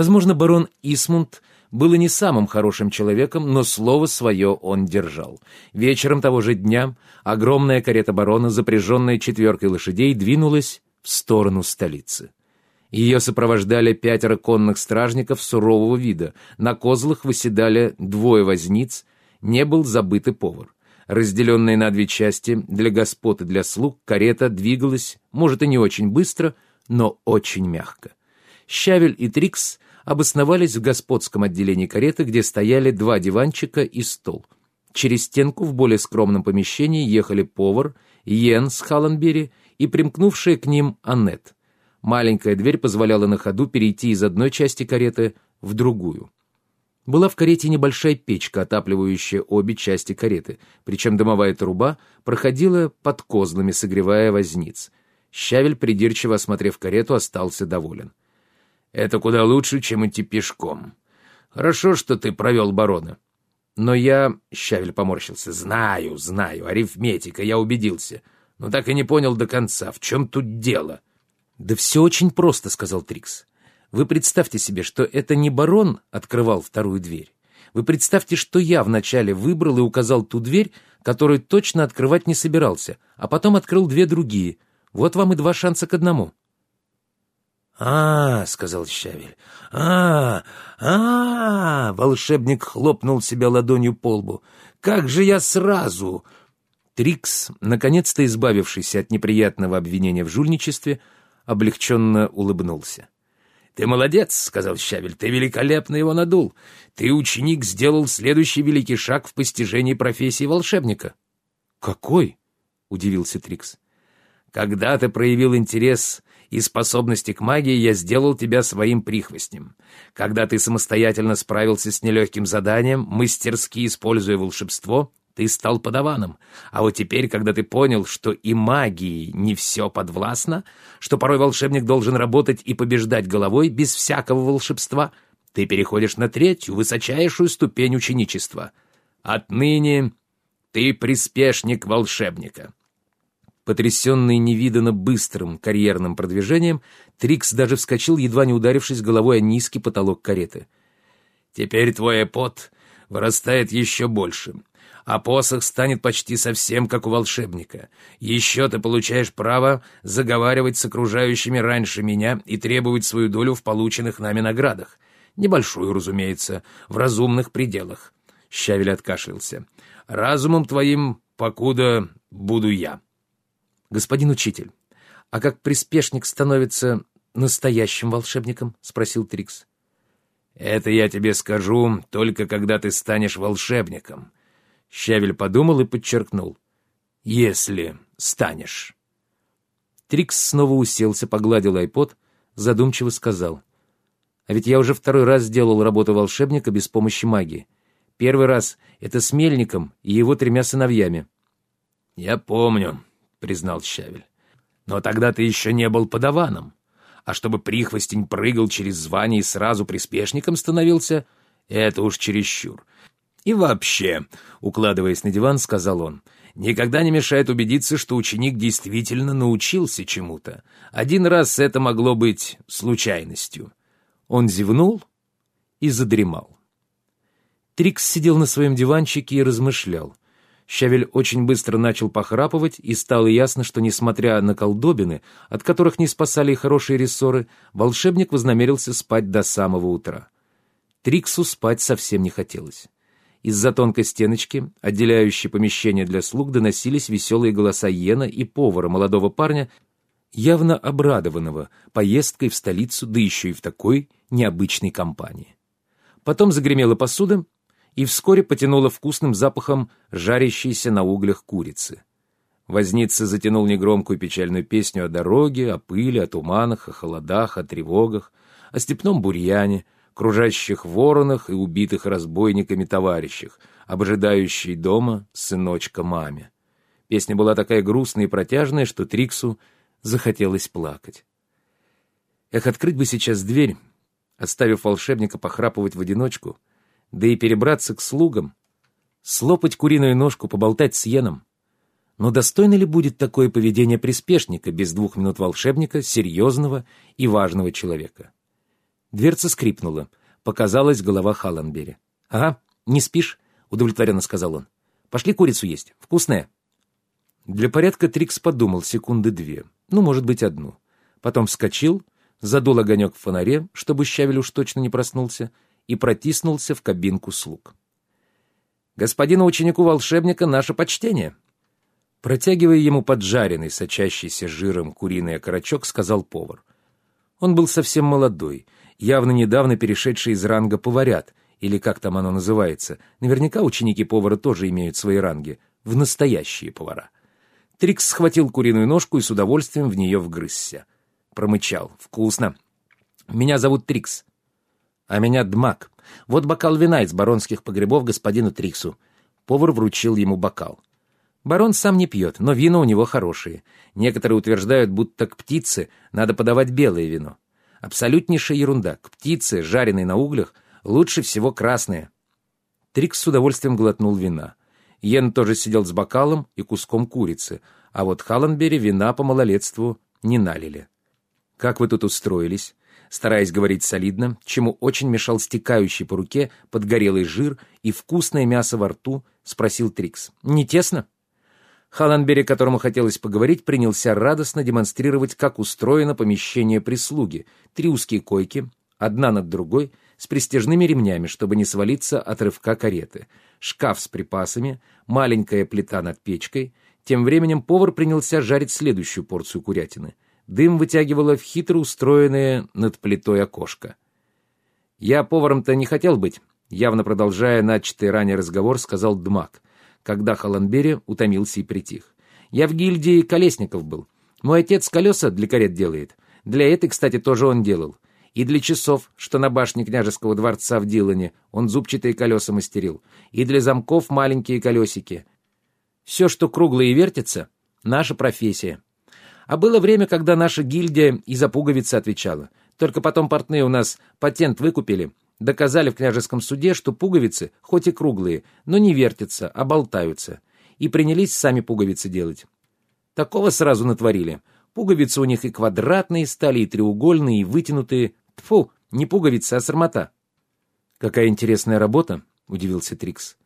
Возможно, барон Исмунд был и не самым хорошим человеком, но слово свое он держал. Вечером того же дня огромная карета барона, запряженная четверкой лошадей, двинулась в сторону столицы. Ее сопровождали пятеро конных стражников сурового вида, на козлах выседали двое возниц, не был забыт и повар. Разделенная на две части, для господ и для слуг, карета двигалась, может и не очень быстро, но очень мягко. Щавель и Трикс обосновались в господском отделении кареты, где стояли два диванчика и стол. Через стенку в более скромном помещении ехали повар, Йен с Халленбери и примкнувшая к ним Аннет. Маленькая дверь позволяла на ходу перейти из одной части кареты в другую. Была в карете небольшая печка, отапливающая обе части кареты, причем дымовая труба проходила под козлами, согревая возниц. Щавель, придирчиво осмотрев карету, остался доволен. Это куда лучше, чем идти пешком. Хорошо, что ты провел барона. Но я... Щавель поморщился. Знаю, знаю, арифметика, я убедился. Но так и не понял до конца, в чем тут дело. Да все очень просто, сказал Трикс. Вы представьте себе, что это не барон открывал вторую дверь. Вы представьте, что я вначале выбрал и указал ту дверь, которую точно открывать не собирался, а потом открыл две другие. Вот вам и два шанса к одному. «А, — сказал Щавель, — а, а, волшебник хлопнул себя ладонью по лбу. «Как же я сразу!» Трикс, наконец-то избавившийся от неприятного обвинения в жульничестве, облегченно улыбнулся. «Ты молодец», — сказал Щавель, — «ты великолепно его надул. Ты, ученик, сделал следующий великий шаг в постижении профессии волшебника». «Какой?» — удивился Трикс. «Когда ты проявил интерес и способности к магии, я сделал тебя своим прихвостнем. Когда ты самостоятельно справился с нелегким заданием, мастерски используя волшебство, ты стал подаваном. А вот теперь, когда ты понял, что и магии не все подвластно, что порой волшебник должен работать и побеждать головой без всякого волшебства, ты переходишь на третью, высочайшую ступень ученичества. Отныне ты приспешник волшебника. Потрясенный невиданно быстрым карьерным продвижением, Трикс даже вскочил, едва не ударившись головой о низкий потолок кареты. «Теперь твой пот вырастает еще больше, а посох станет почти совсем как у волшебника. Еще ты получаешь право заговаривать с окружающими раньше меня и требовать свою долю в полученных нами наградах. Небольшую, разумеется, в разумных пределах». Щавель откашлялся. «Разумом твоим, покуда буду я». «Господин учитель, а как приспешник становится настоящим волшебником?» — спросил Трикс. «Это я тебе скажу, только когда ты станешь волшебником». Щавель подумал и подчеркнул. «Если станешь». Трикс снова уселся, погладил айпод, задумчиво сказал. «А ведь я уже второй раз сделал работу волшебника без помощи магии. Первый раз — это с Мельником и его тремя сыновьями». «Я помню», — признал Щавель. «Но тогда ты еще не был подаваном. А чтобы прихвостень прыгал через звание и сразу приспешником становился, это уж чересчур. И вообще, укладываясь на диван, сказал он, никогда не мешает убедиться, что ученик действительно научился чему-то. Один раз это могло быть случайностью. Он зевнул и задремал. Трикс сидел на своем диванчике и размышлял. Щавель очень быстро начал похрапывать, и стало ясно, что, несмотря на колдобины, от которых не спасали и хорошие рессоры, волшебник вознамерился спать до самого утра. Триксу спать совсем не хотелось. Из-за тонкой стеночки, отделяющей помещение для слуг, доносились веселые голоса Йена и повара, молодого парня, явно обрадованного поездкой в столицу, да еще и в такой необычной компании. Потом загремела посуда, и вскоре потянуло вкусным запахом жарящейся на углях курицы. Возница затянул негромкую печальную песню о дороге, о пыли, о туманах, о холодах, о тревогах, о степном бурьяне, кружащих воронах и убитых разбойниками товарищах, об ожидающей дома сыночка маме. Песня была такая грустная и протяжная, что Триксу захотелось плакать. Эх, открыть бы сейчас дверь, оставив волшебника похрапывать в одиночку — да и перебраться к слугам, слопать куриную ножку, поболтать с Йеном. Но достойно ли будет такое поведение приспешника без двух минут волшебника, серьезного и важного человека? Дверца скрипнула. Показалась голова Халленбери. «Ага, не спишь?» — удовлетворенно сказал он. «Пошли курицу есть. Вкусная». Для порядка Трикс подумал секунды две, ну, может быть, одну. Потом вскочил, задул огонек в фонаре, чтобы Щавель уж точно не проснулся, и протиснулся в кабинку слуг. «Господину ученику волшебника наше почтение!» Протягивая ему поджаренный, сочащийся жиром куриный окорочок, сказал повар. Он был совсем молодой, явно недавно перешедший из ранга поварят, или как там оно называется. Наверняка ученики повара тоже имеют свои ранги, в настоящие повара. Трикс схватил куриную ножку и с удовольствием в нее вгрызся. Промычал. «Вкусно. Меня зовут Трикс. А меня Дмак. Вот бокал вина из баронских погребов господину Триксу». Повар вручил ему бокал. Барон сам не пьет, но вина у него хорошие. Некоторые утверждают, будто к птице надо подавать белое вино. Абсолютнейшая ерунда. К птице, жареной на углях, лучше всего красное. Трикс с удовольствием глотнул вина. Йен тоже сидел с бокалом и куском курицы, а вот Халленбери вина по малолетству не налили. «Как вы тут устроились?» Стараясь говорить солидно, чему очень мешал стекающий по руке подгорелый жир и вкусное мясо во рту, спросил Трикс. «Не тесно?» Халленбери, которому хотелось поговорить, принялся радостно демонстрировать, как устроено помещение прислуги. Три узкие койки, одна над другой, с пристежными ремнями, чтобы не свалиться от рывка кареты — шкаф с припасами, маленькая плита над печкой. Тем временем повар принялся жарить следующую порцию курятины. Дым вытягивало в хитро устроенное над плитой окошко. «Я поваром-то не хотел быть», — явно продолжая начатый ранее разговор, сказал Дмак, когда Холландбери утомился и притих. «Я в гильдии колесников был. Мой отец колеса для карет делает. Для этой, кстати, тоже он делал. И для часов, что на башне княжеского дворца в Дилане, он зубчатые колеса мастерил. И для замков маленькие колесики. Все, что круглое и вертится, — наша профессия. А было время, когда наша гильдия и за пуговицы отвечала. Только потом портные у нас патент выкупили, доказали в княжеском суде, что пуговицы, хоть и круглые, но не вертятся, а болтаются. И принялись сами пуговицы делать. Такого сразу натворили. Пуговицы у них и квадратные стали, и треугольные, и вытянутые, Тфу, не пуговица, а сармата. Какая интересная работа, удивился Трикс.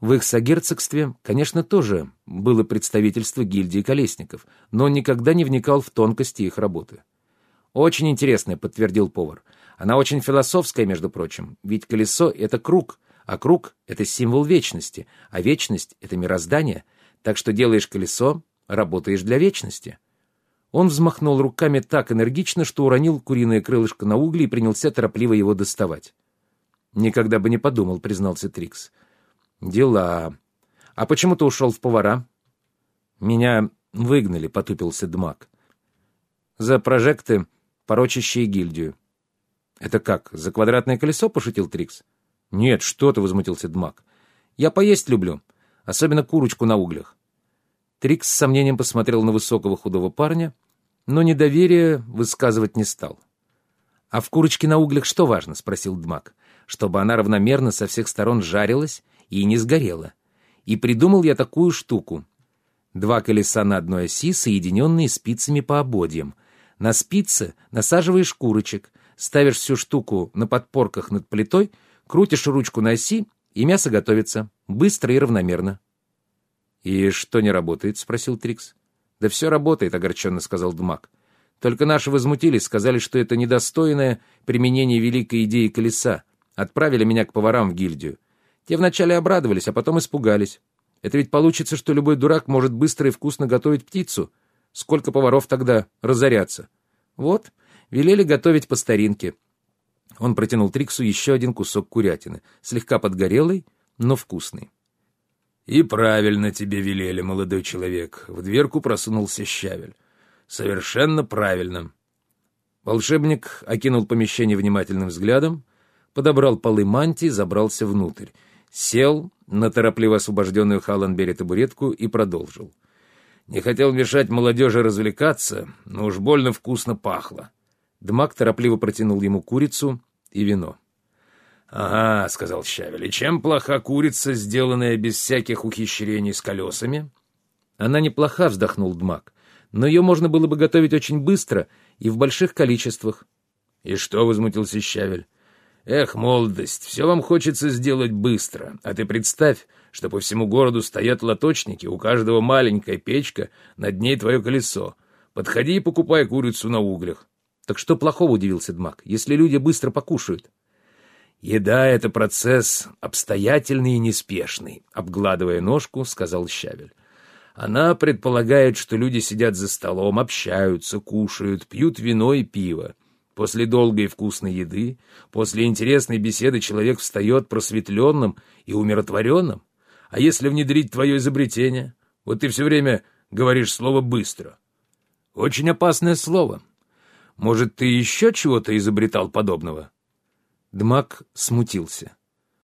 В их согерцогстве, конечно, тоже было представительство гильдии колесников, но никогда не вникал в тонкости их работы. «Очень интересная», — подтвердил повар. «Она очень философская, между прочим, ведь колесо — это круг, а круг — это символ вечности, а вечность — это мироздание, так что делаешь колесо — работаешь для вечности». Он взмахнул руками так энергично, что уронил куриное крылышко на угли и принялся торопливо его доставать. «Никогда бы не подумал», — признался Трикс. «Дела. А почему ты ушел в повара?» «Меня выгнали», — потупился Дмак. «За прожекты, порочащие гильдию». «Это как, за квадратное колесо?» — пошутил Трикс. «Нет, что ты», — возмутился Дмак. «Я поесть люблю, особенно курочку на углях». Трикс с сомнением посмотрел на высокого худого парня — но недоверие высказывать не стал. «А в курочке на углях что важно?» — спросил Дмак. «Чтобы она равномерно со всех сторон жарилась и не сгорела. И придумал я такую штуку. Два колеса на одной оси, соединенные спицами по ободьям. На спице насаживаешь курочек, ставишь всю штуку на подпорках над плитой, крутишь ручку на оси, и мясо готовится. Быстро и равномерно». «И что не работает?» — спросил Трикс. «Да все работает», — огорченно сказал Дмак. «Только наши возмутились, сказали, что это недостойное применение великой идеи колеса. Отправили меня к поварам в гильдию. Те вначале обрадовались, а потом испугались. Это ведь получится, что любой дурак может быстро и вкусно готовить птицу. Сколько поваров тогда разорятся? Вот, велели готовить по старинке». Он протянул Триксу еще один кусок курятины, слегка подгорелый, но вкусный. «И правильно тебе велели, молодой человек», — в дверку просунулся щавель. «Совершенно правильно». Волшебник окинул помещение внимательным взглядом, подобрал полы мантии, забрался внутрь, сел на торопливо освобожденную Халленбери табуретку и продолжил. Не хотел мешать молодежи развлекаться, но уж больно вкусно пахло. Дмак торопливо протянул ему курицу и вино. «Ага», — сказал Щавель, — «и чем плоха курица, сделанная без всяких ухищрений с колесами?» «Она неплоха», — вздохнул Дмак, — «но ее можно было бы готовить очень быстро и в больших количествах». «И что?» — возмутился Щавель. «Эх, молодость, все вам хочется сделать быстро, а ты представь, что по всему городу стоят лоточники, у каждого маленькая печка, над ней твое колесо. Подходи и покупай курицу на углях». «Так что плохого?» — удивился Дмак, — «если люди быстро покушают». «Еда — это процесс обстоятельный и неспешный», — обгладывая ножку, сказал Щавель. «Она предполагает, что люди сидят за столом, общаются, кушают, пьют вино и пиво. После долгой вкусной еды, после интересной беседы человек встает просветленным и умиротворенным. А если внедрить твое изобретение? Вот ты все время говоришь слово «быстро». Очень опасное слово. Может, ты еще чего-то изобретал подобного?» Дмак смутился.